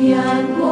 眼光。